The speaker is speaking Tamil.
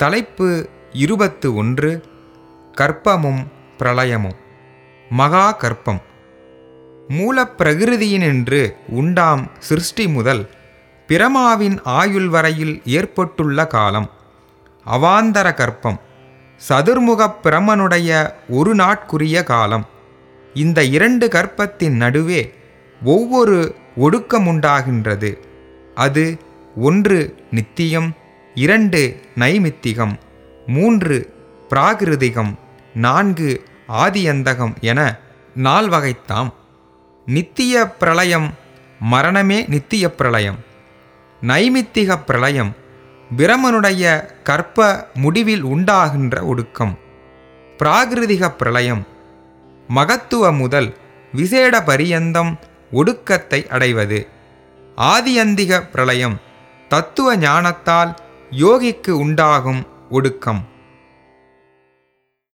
தலைப்பு இருபத்து ஒன்று கற்பமும் பிரளயமும். மகா கற்பம். மூலப்பிரகிருதியினின்று உண்டாம் சிருஷ்டி முதல் பிரமாவின் ஆயுள் வரையில் ஏற்பட்டுள்ள காலம். அவாந்தர கற்பம். சதுர்முகப் பிரமனுடைய ஒரு நாட்குரிய காலம். இந்த இரண்டு கற்பத்தின் நடுவே ஒவ்வொரு ஒடுக்கமுண்டாகின்றது. அது ஒன்று நித்தியம் இரண்டு நைமித்திகம் மூன்று பிராகிருதிகம் நான்கு ஆதியந்தகம் என நால்வகைத்தாம் நித்திய பிரளயம் மரணமே நித்திய பிரளயம். நைமித்திக பிரளயம் பிரமனுடைய கற்ப முடிவில் உண்டாகின்ற ஒடுக்கம். பிராகிருதிக பிரளயம் மகத்துவ முதல் விசேட பரியந்தம் ஒடுக்கத்தை அடைவது. ஆதியந்திக பிரளயம் தத்துவ ஞானத்தால் யோகிக்கு உண்டாகும் ஒடுக்கம்.